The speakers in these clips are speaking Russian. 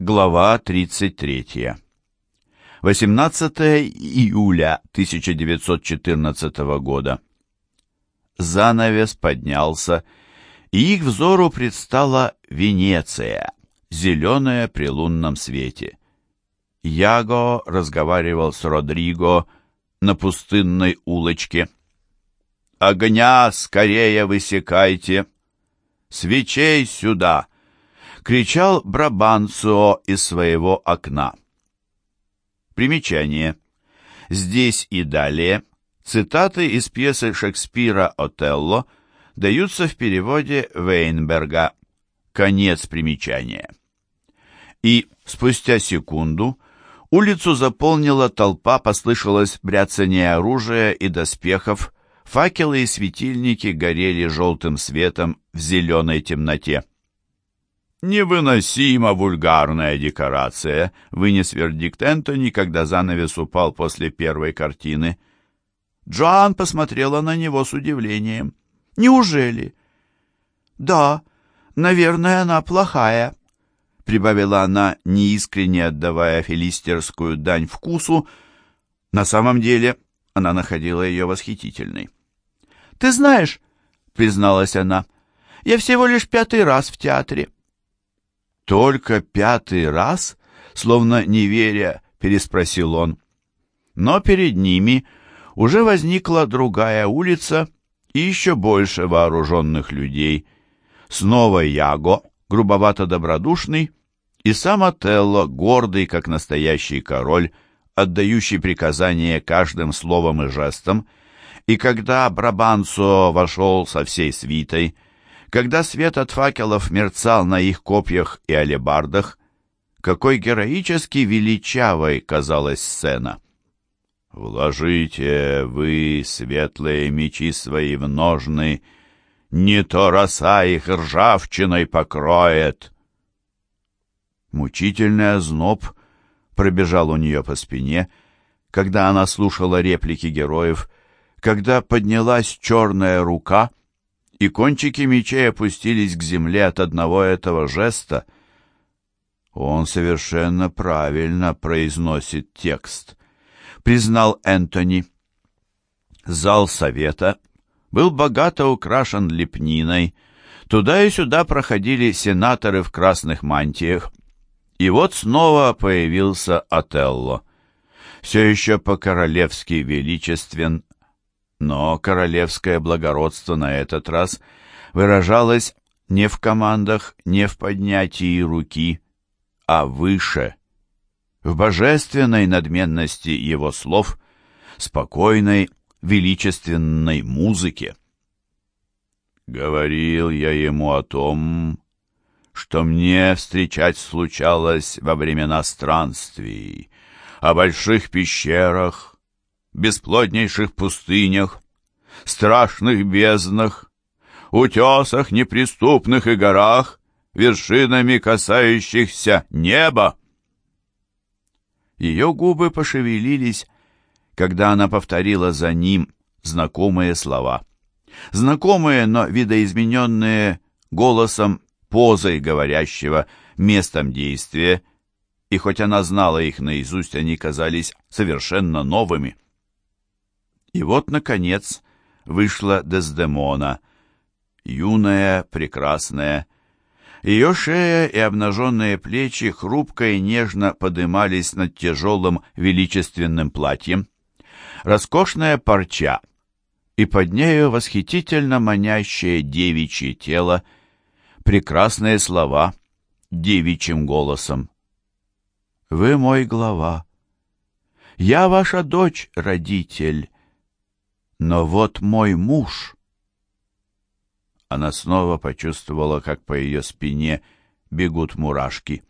Глава 33. 18 июля 1914 года. Занавес поднялся, и их взору предстала Венеция, зеленая при лунном свете. Яго разговаривал с Родриго на пустынной улочке. «Огня скорее высекайте! Свечей сюда!» — кричал Брабанцо из своего окна. Примечание. Здесь и далее цитаты из пьесы Шекспира «Отелло» даются в переводе Вейнберга. Конец примечания. И спустя секунду улицу заполнила толпа, послышалось бряцание оружия и доспехов, факелы и светильники горели желтым светом в зеленой темноте. «Невыносимо вульгарная декорация», — вынес вердикт Энтони, когда занавес упал после первой картины. Джоан посмотрела на него с удивлением. «Неужели?» «Да, наверное, она плохая», — прибавила она, неискренне отдавая филистерскую дань вкусу. На самом деле она находила ее восхитительной. «Ты знаешь», — призналась она, — «я всего лишь пятый раз в театре». «Только пятый раз?» — словно не веря, переспросил он. Но перед ними уже возникла другая улица и еще больше вооруженных людей. Снова Яго, грубовато-добродушный, и сам Отелло, гордый, как настоящий король, отдающий приказания каждым словом и жестом, и когда Брабанцо вошел со всей свитой, когда свет от факелов мерцал на их копьях и алебардах, какой героически величавой казалась сцена. «Вложите вы светлые мечи свои в ножны, не то роса их ржавчиной покроет!» Мучительный озноб пробежал у нее по спине, когда она слушала реплики героев, когда поднялась черная рука — и кончики мечей опустились к земле от одного этого жеста. Он совершенно правильно произносит текст, признал Энтони. Зал совета был богато украшен лепниной, туда и сюда проходили сенаторы в красных мантиях. И вот снова появился Отелло. Все еще по-королевски величествен, но королевское благородство на этот раз выражалось не в командах, не в поднятии руки, а выше, в божественной надменности его слов, спокойной, величественной музыке. Говорил я ему о том, что мне встречать случалось во времена странствий, о больших пещерах, бесплоднейших пустынях, страшных безднах, утесах неприступных и горах, вершинами касающихся неба. Ее губы пошевелились, когда она повторила за ним знакомые слова. Знакомые, но видоизмененные голосом, позой говорящего, местом действия, и хоть она знала их наизусть, они казались совершенно новыми. И вот, наконец, вышла Дездемона, юная, прекрасная. Ее шея и обнаженные плечи хрупко и нежно подымались над тяжелым величественным платьем. Роскошная парча, и под нею восхитительно манящее девичье тело, прекрасные слова девичьим голосом. «Вы мой глава. Я ваша дочь, родитель. Но вот мой муж... Она снова почувствовала, как по ее спине бегут мурашки.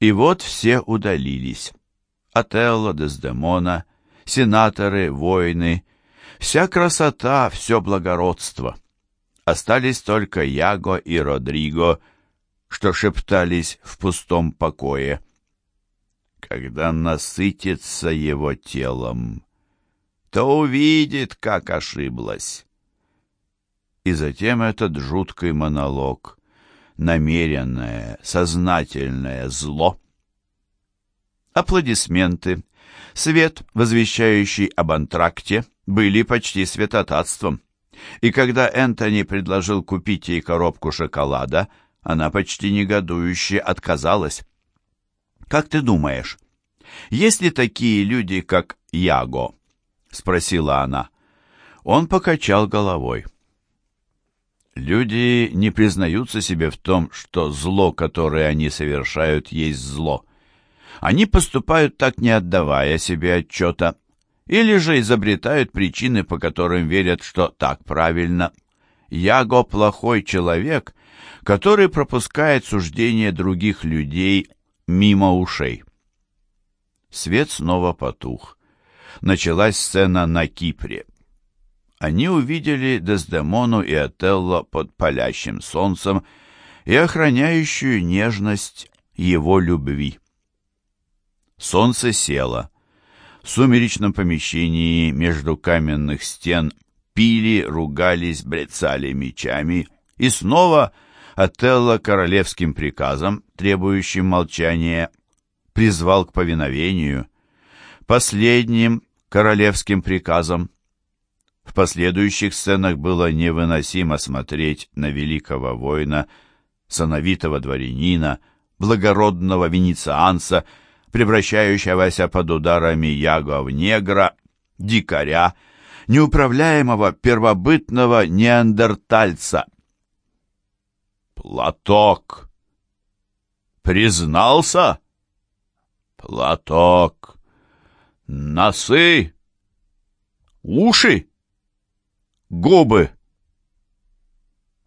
И вот все удалились. Отелло, Дездемона, сенаторы, воины, вся красота, все благородство. Остались только Яго и Родриго, что шептались в пустом покое. Когда насытится его телом, то увидит, как ошиблась. И затем этот жуткий монолог. намеренное, сознательное зло. Аплодисменты, свет, возвещающий об антракте, были почти святотатством. И когда Энтони предложил купить ей коробку шоколада, она почти негодующе отказалась. «Как ты думаешь, есть ли такие люди, как Яго?» — спросила она. Он покачал головой. Люди не признаются себе в том, что зло, которое они совершают, есть зло. Они поступают так, не отдавая себе отчета, или же изобретают причины, по которым верят, что так правильно. Яго плохой человек, который пропускает суждения других людей мимо ушей. Свет снова потух. Началась сцена на Кипре они увидели Дездемону и Отелло под палящим солнцем и охраняющую нежность его любви. Солнце село. В сумеречном помещении между каменных стен пили, ругались, брецали мечами, и снова Отелло королевским приказом, требующим молчания, призвал к повиновению. Последним королевским приказом в последующих сценах было невыносимо смотреть на великого воина, сановитого дворянина, благородного венецианца, превращающегося под ударами яга в негра, дикаря, неуправляемого первобытного неандертальца. Платок! Признался? Платок! Носы! Уши! губы.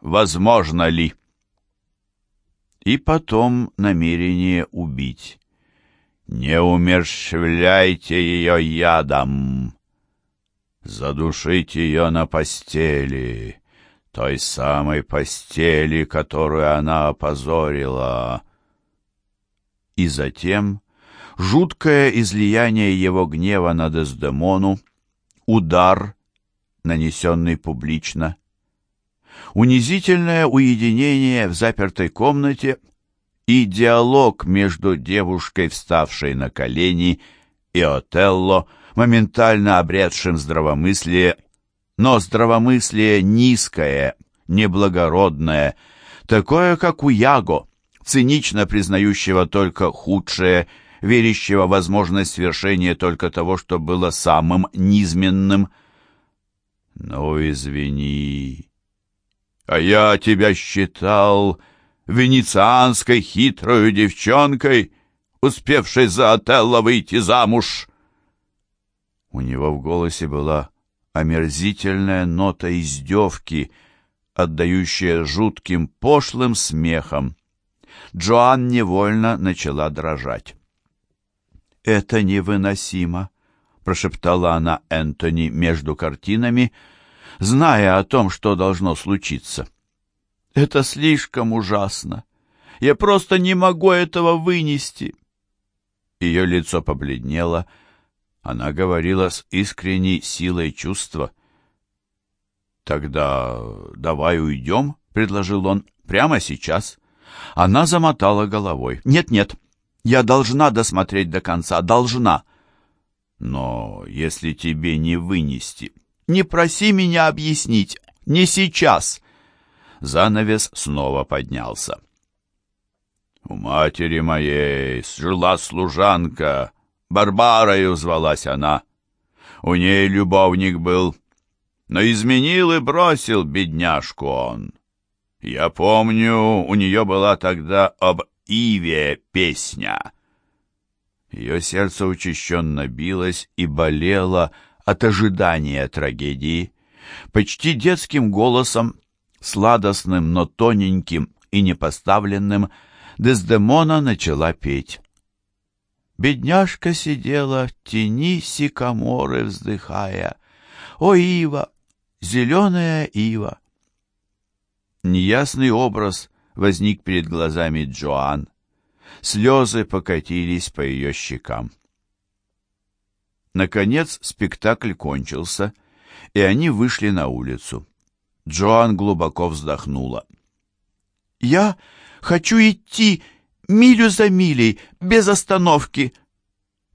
Возможно ли? И потом намерение убить. Не умерщвляйте ее ядом. Задушите ее на постели, той самой постели, которую она опозорила. И затем жуткое излияние его гнева на Дездемону, удар, нанесенный публично. Унизительное уединение в запертой комнате и диалог между девушкой, вставшей на колени, и Отелло, моментально обретшим здравомыслие, но здравомыслие низкое, неблагородное, такое, как у Яго, цинично признающего только худшее, верящего в возможность свершения только того, что было самым низменным – ну, извини. А я тебя считал венецианской хитрой девчонкой, успевшей за Отелло выйти замуж. У него в голосе была омерзительная нота издевки, отдающая жутким пошлым смехом. Джоан невольно начала дрожать. «Это невыносимо!» прошептала она Энтони между картинами, зная о том, что должно случиться. «Это слишком ужасно. Я просто не могу этого вынести». Ее лицо побледнело. Она говорила с искренней силой чувства. «Тогда давай уйдем», — предложил он, — «прямо сейчас». Она замотала головой. «Нет-нет, я должна досмотреть до конца, должна». Но если тебе не вынести, не проси меня объяснить, не сейчас. Занавес снова поднялся. У матери моей жила служанка, Барбарою звалась она. У ней любовник был, но изменил и бросил бедняжку он. Я помню, у нее была тогда об Иве песня. Ее сердце учащенно билось и болело от ожидания трагедии. Почти детским голосом, сладостным, но тоненьким и непоставленным, Дездемона начала петь. Бедняжка сидела в тени сикаморы, вздыхая. «О, ива! Зеленая ива!» Неясный образ возник перед глазами Джоан. Слезы покатились по ее щекам. Наконец спектакль кончился, и они вышли на улицу. Джоан глубоко вздохнула. «Я Хочу идти милю за милей, без остановки!»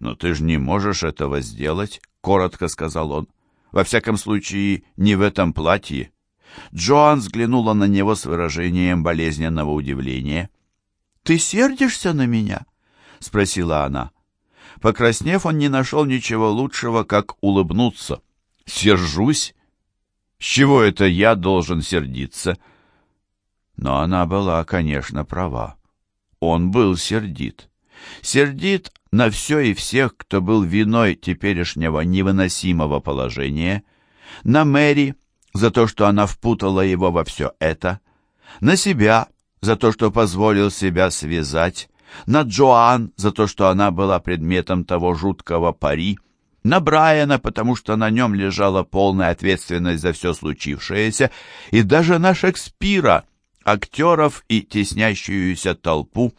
«Но ты же не можешь этого сделать», — коротко сказал он. «Во всяком случае, не в этом платье». Джоан взглянула на него с выражением болезненного удивления. «Ты сердишься на меня?» — спросила она. Покраснев, он не нашел ничего лучшего, как улыбнуться. «Сержусь? С чего это я должен сердиться?» Но она была, конечно, права. Он был сердит. Сердит на все и всех, кто был виной теперешнего невыносимого положения, на Мэри за то, что она впутала его во все это, на себя за то, что позволил себя связать, на Джоан за то, что она была предметом того жуткого пари, на Брайана, потому что на нем лежала полная ответственность за все случившееся, и даже на Шекспира, актеров и теснящуюся толпу.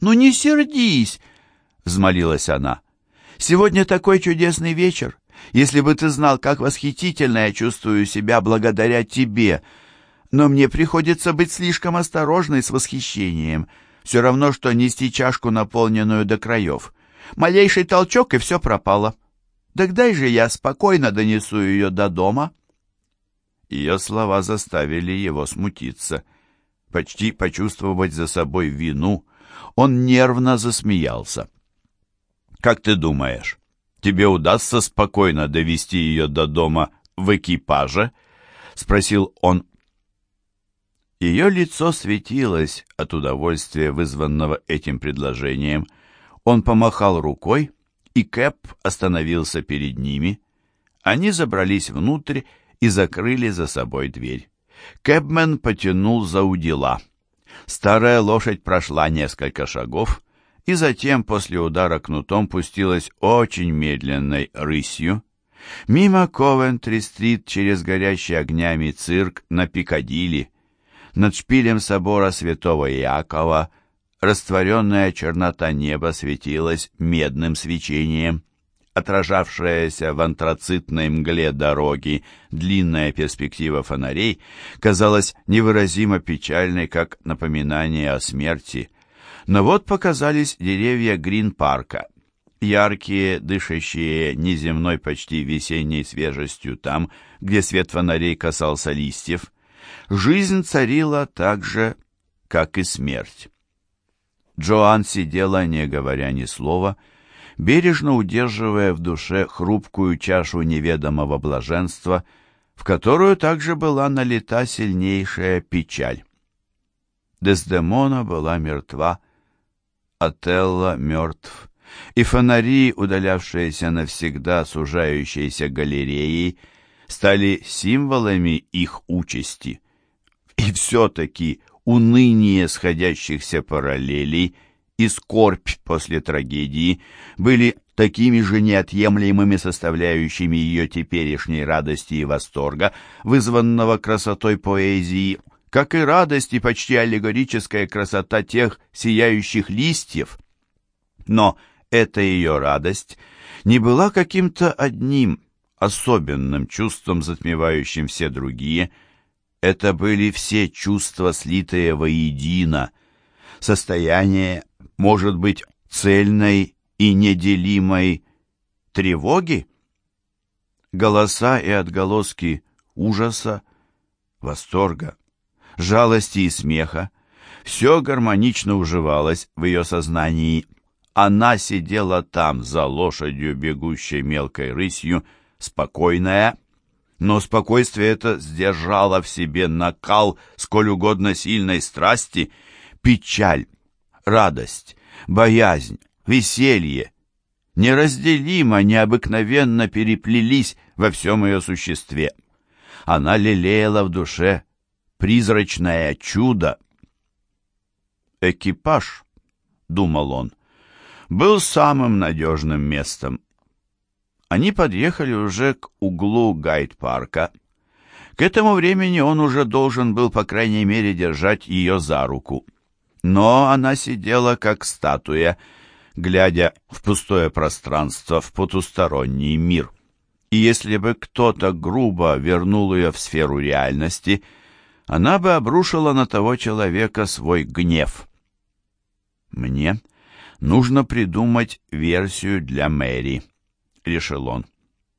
«Ну не сердись!» — взмолилась она. «Сегодня такой чудесный вечер. Если бы ты знал, как восхитительно я чувствую себя благодаря тебе. Но мне приходится быть слишком осторожной с восхищением. Все равно, что нести чашку, наполненную до краев. Малейший толчок, и все пропало. Так же я спокойно донесу ее до дома». Ее слова заставили его смутиться. Почти почувствовать за собой вину, он нервно засмеялся. «Как ты думаешь, тебе удастся спокойно довести ее до дома в экипаже?» — спросил он. Ее лицо светилось от удовольствия, вызванного этим предложением. Он помахал рукой, и Кэп остановился перед ними. Они забрались внутрь и закрыли за собой дверь. Кэбмен потянул за удила. Старая лошадь прошла несколько шагов и затем после удара кнутом пустилась очень медленной рысью. Мимо Ковентри-стрит через горящий огнями цирк на Пикадилли. Над шпилем собора святого Иакова растворенная чернота неба светилась медным свечением отражавшаяся в антрацитной мгле дороги длинная перспектива фонарей, казалась невыразимо печальной, как напоминание о смерти. Но вот показались деревья Грин-парка, яркие, дышащие неземной почти весенней свежестью там, где свет фонарей касался листьев. Жизнь царила так же, как и смерть. Джоан сидела, не говоря ни слова, бережно удерживая в душе хрупкую чашу неведомого блаженства, в которую также была налита сильнейшая печаль. Дездемона была мертва, Отелло мертв, и фонари, удалявшиеся навсегда сужающейся галереей, стали символами их участи. И все-таки уныние сходящихся параллелей — и скорбь после трагедии были такими же неотъемлемыми составляющими ее теперешней радости и восторга, вызванного красотой поэзии, как и радость и почти аллегорическая красота тех сияющих листьев. Но эта ее радость не была каким-то одним особенным чувством, затмевающим все другие. Это были все чувства, слитые воедино, состояние может быть цельной и неделимой тревоги? Голоса и отголоски ужаса, восторга, жалости и смеха все гармонично уживалось в ее сознании. Она сидела там, за лошадью, бегущей мелкой рысью, спокойная, но спокойствие это сдержало в себе накал сколь угодно сильной страсти, печаль, радость, боязнь, веселье неразделимо, необыкновенно переплелись во всем ее существе. Она лелеяла в душе призрачное чудо. «Экипаж», — думал он, — был самым надежным местом. Они подъехали уже к углу гайд-парка. К этому времени он уже должен был, по крайней мере, держать ее за руку но она сидела как статуя, глядя в пустое пространство, в потусторонний мир. И если бы кто-то грубо вернул ее в сферу реальности, она бы обрушила на того человека свой гнев. «Мне нужно придумать версию для Мэри», — решил он.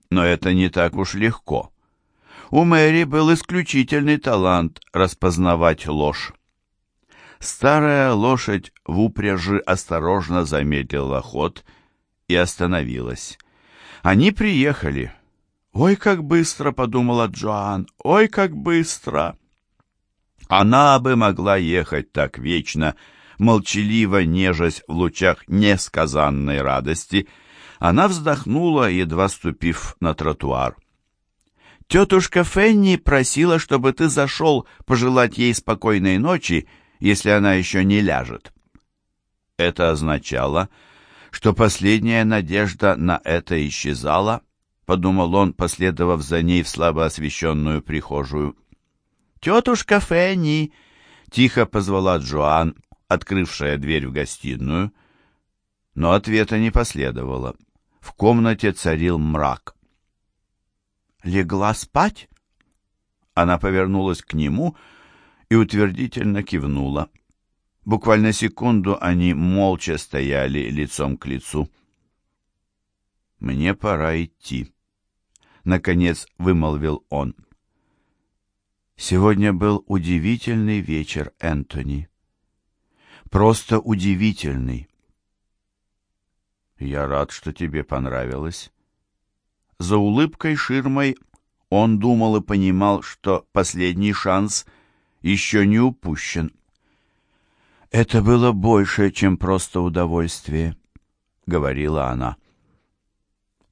«Но это не так уж легко. У Мэри был исключительный талант распознавать ложь. Старая лошадь в упряжи осторожно замедлила ход и остановилась. Они приехали. «Ой, как быстро!» — подумала Джоан. «Ой, как быстро!» Она бы могла ехать так вечно, молчаливо нежась в лучах несказанной радости. Она вздохнула, едва ступив на тротуар. «Тетушка Фенни просила, чтобы ты зашел пожелать ей спокойной ночи если она еще не ляжет. Это означало, что последняя надежда на это исчезала, подумал он, последовав за ней в слабо освещенную прихожую. «Тетушка Фенни!» — тихо позвала Джоан, открывшая дверь в гостиную. Но ответа не последовало. В комнате царил мрак. «Легла спать?» Она повернулась к нему — и утвердительно кивнула. Буквально секунду они молча стояли лицом к лицу. «Мне пора идти», — наконец вымолвил он. «Сегодня был удивительный вечер, Энтони. Просто удивительный». «Я рад, что тебе понравилось». За улыбкой ширмой он думал и понимал, что последний шанс — еще не упущен. «Это было больше, чем просто удовольствие», — говорила она.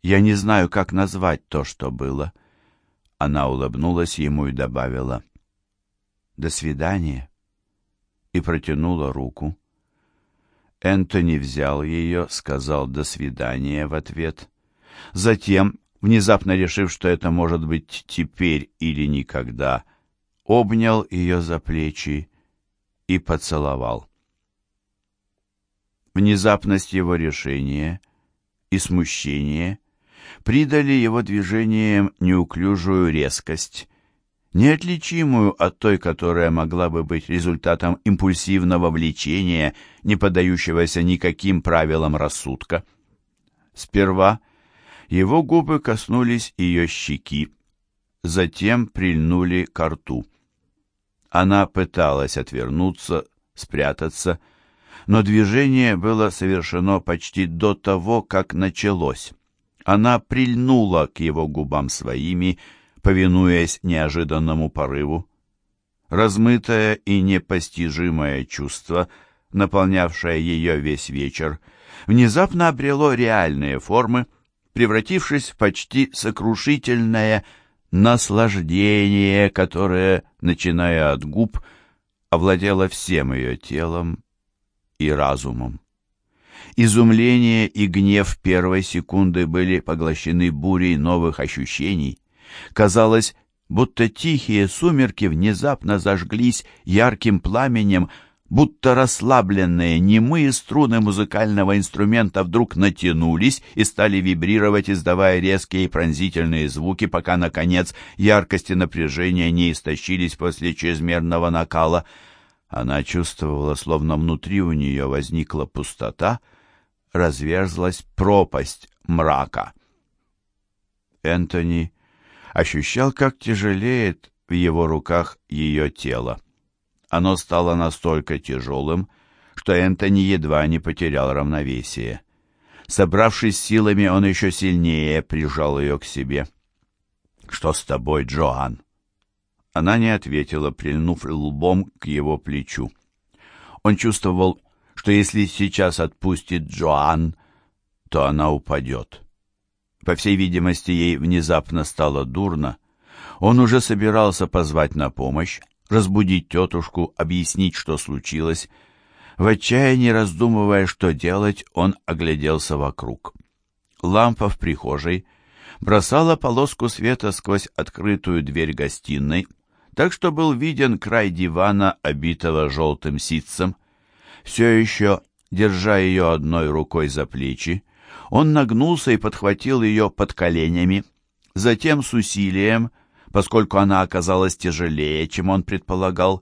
«Я не знаю, как назвать то, что было». Она улыбнулась ему и добавила «До свидания» и протянула руку. Энтони взял ее, сказал «до свидания» в ответ. Затем, внезапно решив, что это может быть теперь или никогда, — обнял ее за плечи и поцеловал. Внезапность его решения и смущение придали его движениям неуклюжую резкость, неотличимую от той, которая могла бы быть результатом импульсивного влечения, не поддающегося никаким правилам рассудка. Сперва его губы коснулись ее щеки, затем прильнули к рту. Она пыталась отвернуться, спрятаться, но движение было совершено почти до того, как началось. Она прильнула к его губам своими, повинуясь неожиданному порыву. Размытое и непостижимое чувство, наполнявшее ее весь вечер, внезапно обрело реальные формы, превратившись в почти сокрушительное наслаждение, которое, начиная от губ, овладело всем ее телом и разумом. Изумление и гнев первой секунды были поглощены бурей новых ощущений. Казалось, будто тихие сумерки внезапно зажглись ярким пламенем, будто расслабленные немые струны музыкального инструмента вдруг натянулись и стали вибрировать, издавая резкие и пронзительные звуки, пока, наконец, яркость и напряжение не истощились после чрезмерного накала. Она чувствовала, словно внутри у нее возникла пустота, разверзлась пропасть мрака. Энтони ощущал, как тяжелеет в его руках ее тело. Оно стало настолько тяжелым, что Энтони едва не потерял равновесие. Собравшись силами, он еще сильнее прижал ее к себе. «Что с тобой, Джоан?» Она не ответила, прильнув лбом к его плечу. Он чувствовал, что если сейчас отпустит Джоан, то она упадет. По всей видимости, ей внезапно стало дурно. Он уже собирался позвать на помощь, разбудить тетушку, объяснить, что случилось. В отчаянии раздумывая, что делать, он огляделся вокруг. Лампа в прихожей бросала полоску света сквозь открытую дверь гостиной, так что был виден край дивана, обитого желтым ситцем. Все еще, держа ее одной рукой за плечи, он нагнулся и подхватил ее под коленями. Затем с усилием поскольку она оказалась тяжелее, чем он предполагал,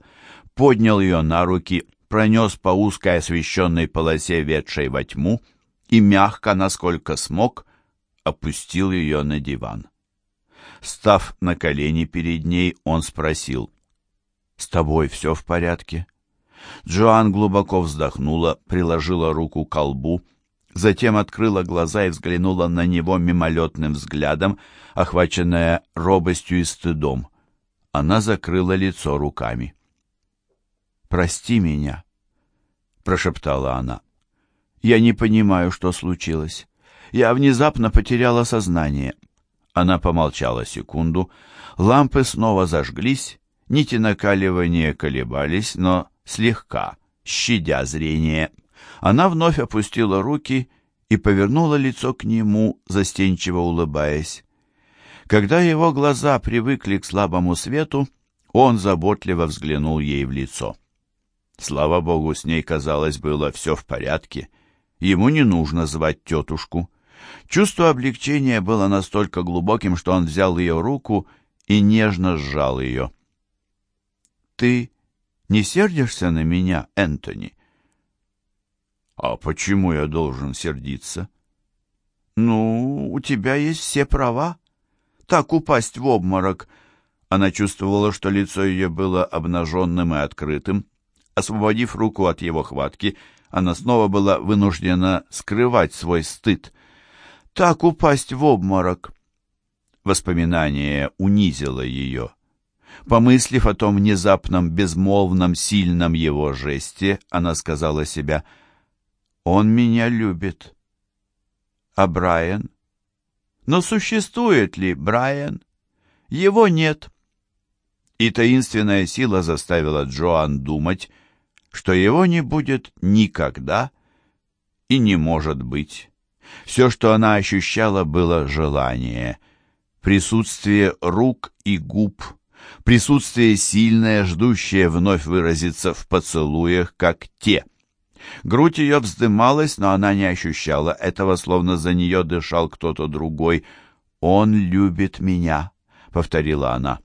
поднял ее на руки, пронес по узкой освещенной полосе, ведшей во тьму, и мягко, насколько смог, опустил ее на диван. Став на колени перед ней, он спросил, «С тобой все в порядке?» Джоан глубоко вздохнула, приложила руку к колбу, затем открыла глаза и взглянула на него мимолетным взглядом, охваченная робостью и стыдом. Она закрыла лицо руками. «Прости меня», — прошептала она. «Я не понимаю, что случилось. Я внезапно потеряла сознание». Она помолчала секунду. Лампы снова зажглись, нити накаливания колебались, но слегка, щадя зрение. Она вновь опустила руки и повернула лицо к нему, застенчиво улыбаясь. Когда его глаза привыкли к слабому свету, он заботливо взглянул ей в лицо. Слава богу, с ней, казалось, было все в порядке. Ему не нужно звать тетушку. Чувство облегчения было настолько глубоким, что он взял ее руку и нежно сжал ее. «Ты не сердишься на меня, Энтони?» «А почему я должен сердиться?» «Ну, у тебя есть все права. Так упасть в обморок». Она чувствовала, что лицо ее было обнаженным и открытым. Освободив руку от его хватки, она снова была вынуждена скрывать свой стыд. «Так упасть в обморок!» Воспоминание унизило ее. Помыслив о том внезапном, безмолвном, сильном его жесте, она сказала себя, «Он меня любит». А Брайан? Но существует ли Брайан? Его нет. И таинственная сила заставила Джоан думать, что его не будет никогда и не может быть. Все, что она ощущала, было желание, присутствие рук и губ, присутствие сильное, ждущее вновь выразиться в поцелуях, как те. Грудь ее вздымалась, но она не ощущала этого, словно за нее дышал кто-то другой. «Он любит меня», — повторила она.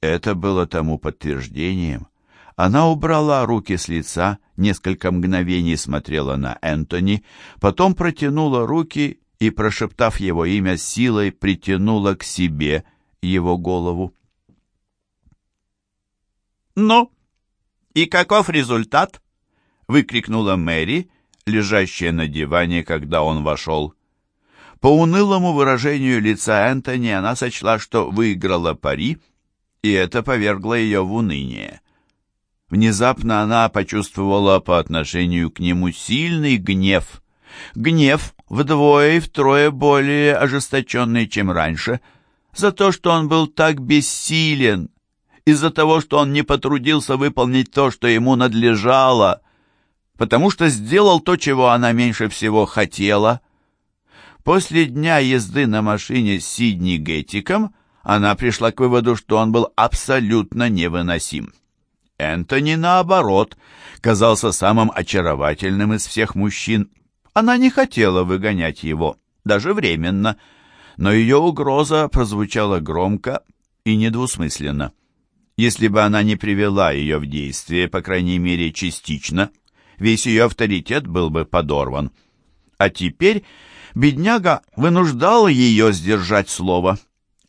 Это было тому подтверждением. Она убрала руки с лица, несколько мгновений смотрела на Энтони, потом протянула руки и, прошептав его имя, силой притянула к себе его голову. «Ну, и каков результат?» — выкрикнула Мэри, лежащая на диване, когда он вошел. По унылому выражению лица Энтони она сочла, что выиграла пари, и это повергло ее в уныние. Внезапно она почувствовала по отношению к нему сильный гнев. Гнев вдвое и втрое более ожесточенный, чем раньше, за то, что он был так бессилен, из-за того, что он не потрудился выполнить то, что ему надлежало, потому что сделал то, чего она меньше всего хотела. После дня езды на машине с Сидни Геттиком она пришла к выводу, что он был абсолютно невыносим. Энтони, наоборот, казался самым очаровательным из всех мужчин. Она не хотела выгонять его, даже временно, но ее угроза прозвучала громко и недвусмысленно. Если бы она не привела ее в действие, по крайней мере, частично, весь ее авторитет был бы подорван. А теперь бедняга вынуждал ее сдержать слово.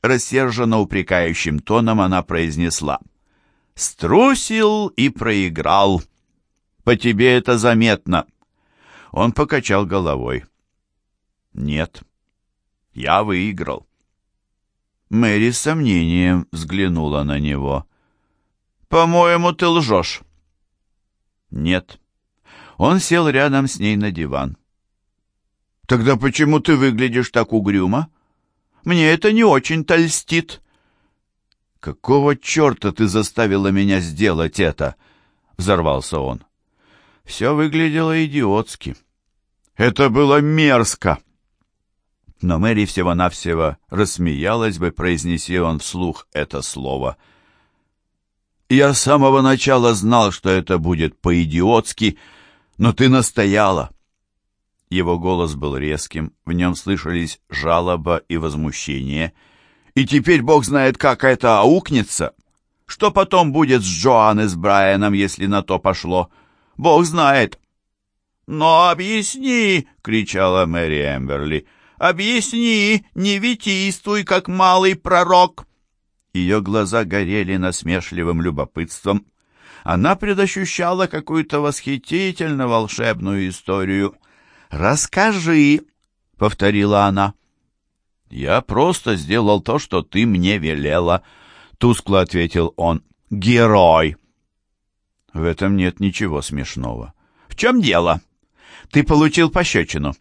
Рассерженно упрекающим тоном она произнесла — Струсил и проиграл. По тебе это заметно. Он покачал головой. Нет, я выиграл. Мэри с сомнением взглянула на него. «По-моему, ты лжешь». «Нет». Он сел рядом с ней на диван. «Тогда почему ты выглядишь так угрюмо? Мне это не очень-то льстит». «Какого черта ты заставила меня сделать это?» — взорвался он. Все выглядело идиотски. «Это было мерзко!» Но Мэри всего-навсего рассмеялась бы, произнеси он вслух это слово. «Я с самого начала знал, что это будет по-идиотски, но ты настояла!» Его голос был резким, в нем слышались жалоба и возмущение — И теперь бог знает, как это аукнется. Что потом будет с Джоан и с Брайаном, если на то пошло? Бог знает. «Но объясни!» — кричала Мэри Эмберли. «Объясни! Не витийствуй, как малый пророк!» Ее глаза горели насмешливым любопытством. Она предощущала какую-то восхитительно волшебную историю. «Расскажи!» — повторила она. «Я просто сделал то, что ты мне велела», — тускло ответил он. «Герой!» В этом нет ничего смешного. «В чем дело? Ты получил пощечину».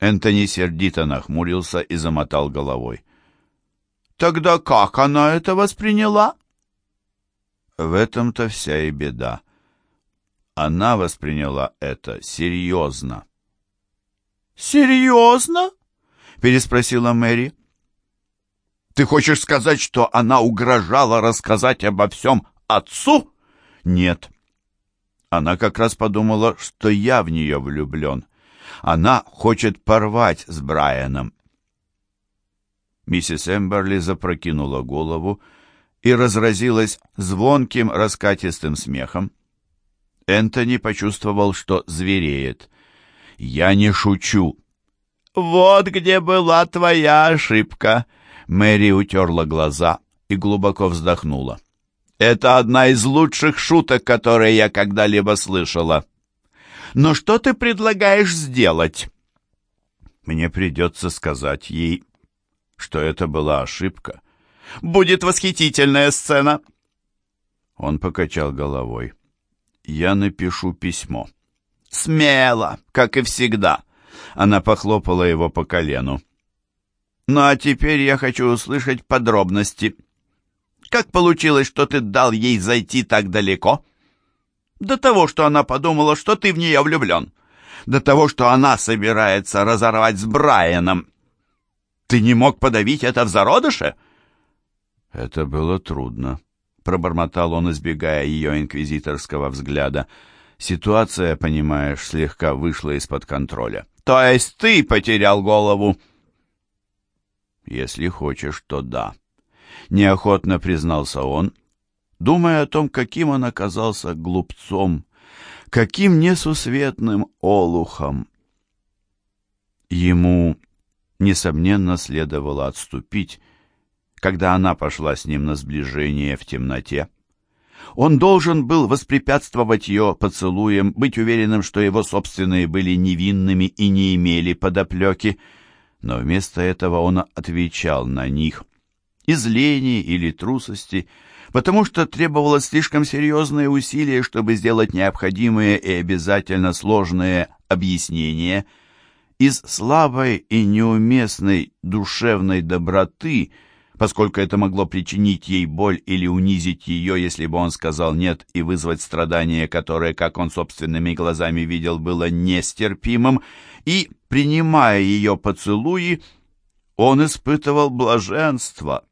Энтони сердито нахмурился и замотал головой. «Тогда как она это восприняла?» В этом-то вся и беда. Она восприняла это серьезно. «Серьезно?» — переспросила Мэри. «Ты хочешь сказать, что она угрожала рассказать обо всем отцу?» «Нет». Она как раз подумала, что я в нее влюблен. Она хочет порвать с Брайаном. Миссис Эмберли запрокинула голову и разразилась звонким раскатистым смехом. Энтони почувствовал, что звереет. «Я не шучу». «Вот где была твоя ошибка», — Мэри утерла глаза и глубоко вздохнула. «Это одна из лучших шуток, которые я когда-либо слышала». «Но что ты предлагаешь сделать?» «Мне придется сказать ей, что это была ошибка». «Будет восхитительная сцена!» Он покачал головой. «Я напишу письмо». «Смело, как и всегда!» Она похлопала его по колену. «Ну а теперь я хочу услышать подробности. Как получилось, что ты дал ей зайти так далеко?» «До того, что она подумала, что ты в нее влюблен. До того, что она собирается разорвать с Брайаном. Ты не мог подавить это в зародыше?» «Это было трудно», — пробормотал он, избегая ее инквизиторского взгляда. «Ситуация, понимаешь, слегка вышла из-под контроля». То есть ты потерял голову?» «Если хочешь, то да», — неохотно признался он, думая о том, каким он оказался глупцом, каким несусветным олухом. Ему, несомненно, следовало отступить, когда она пошла с ним на сближение в темноте. Он должен был воспрепятствовать ее поцелуем, быть уверенным, что его собственные были невинными и не имели подоплеки, но вместо этого он отвечал на них из лени или трусости, потому что требовалось слишком серьезные усилия, чтобы сделать необходимые и обязательно сложные объяснения. Из слабой и неуместной душевной доброты – поскольку это могло причинить ей боль или унизить ее, если бы он сказал «нет» и вызвать страдание, которое, как он собственными глазами видел, было нестерпимым, и, принимая ее поцелуи, он испытывал блаженство,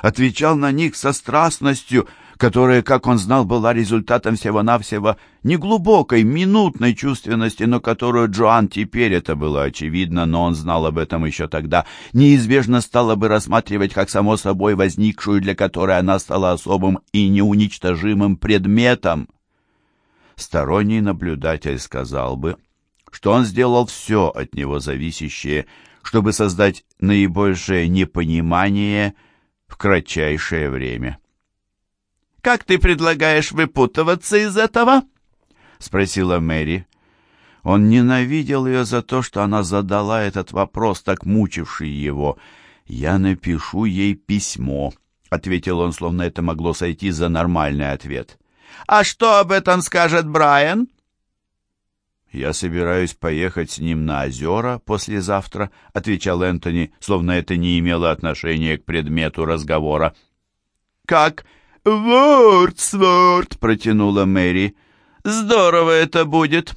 отвечал на них со страстностью, которая, как он знал, была результатом всего-навсего неглубокой, минутной чувственности, но которую Джоан теперь, это было очевидно, но он знал об этом еще тогда, неизбежно стала бы рассматривать как само собой возникшую, для которой она стала особым и неуничтожимым предметом. Сторонний наблюдатель сказал бы, что он сделал все от него зависящее, чтобы создать наибольшее непонимание в кратчайшее время. Как ты предлагаешь выпутываться из этого?» — спросила Мэри. Он ненавидел ее за то, что она задала этот вопрос, так мучивший его. «Я напишу ей письмо», — ответил он, словно это могло сойти за нормальный ответ. «А что об этом скажет Брайан?» «Я собираюсь поехать с ним на озера послезавтра», — отвечал Энтони, словно это не имело отношения к предмету разговора. «Как «Вордсворт!» — протянула Мэри. «Здорово это будет!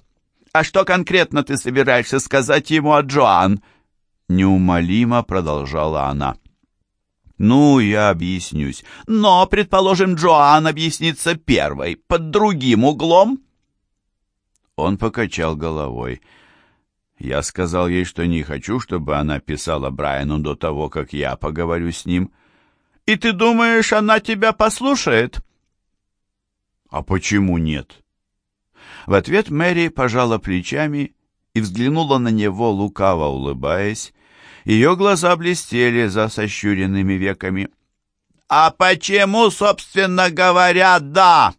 А что конкретно ты собираешься сказать ему о Джоан?» Неумолимо продолжала она. «Ну, я объяснюсь. Но, предположим, Джоан объяснится первой, под другим углом». Он покачал головой. Я сказал ей, что не хочу, чтобы она писала Брайану до того, как я поговорю с ним. И ты думаешь, она тебя послушает?» «А почему нет?» В ответ Мэри пожала плечами и взглянула на него, лукаво улыбаясь. Ее глаза блестели за сощуренными веками. «А почему, собственно говоря, да?»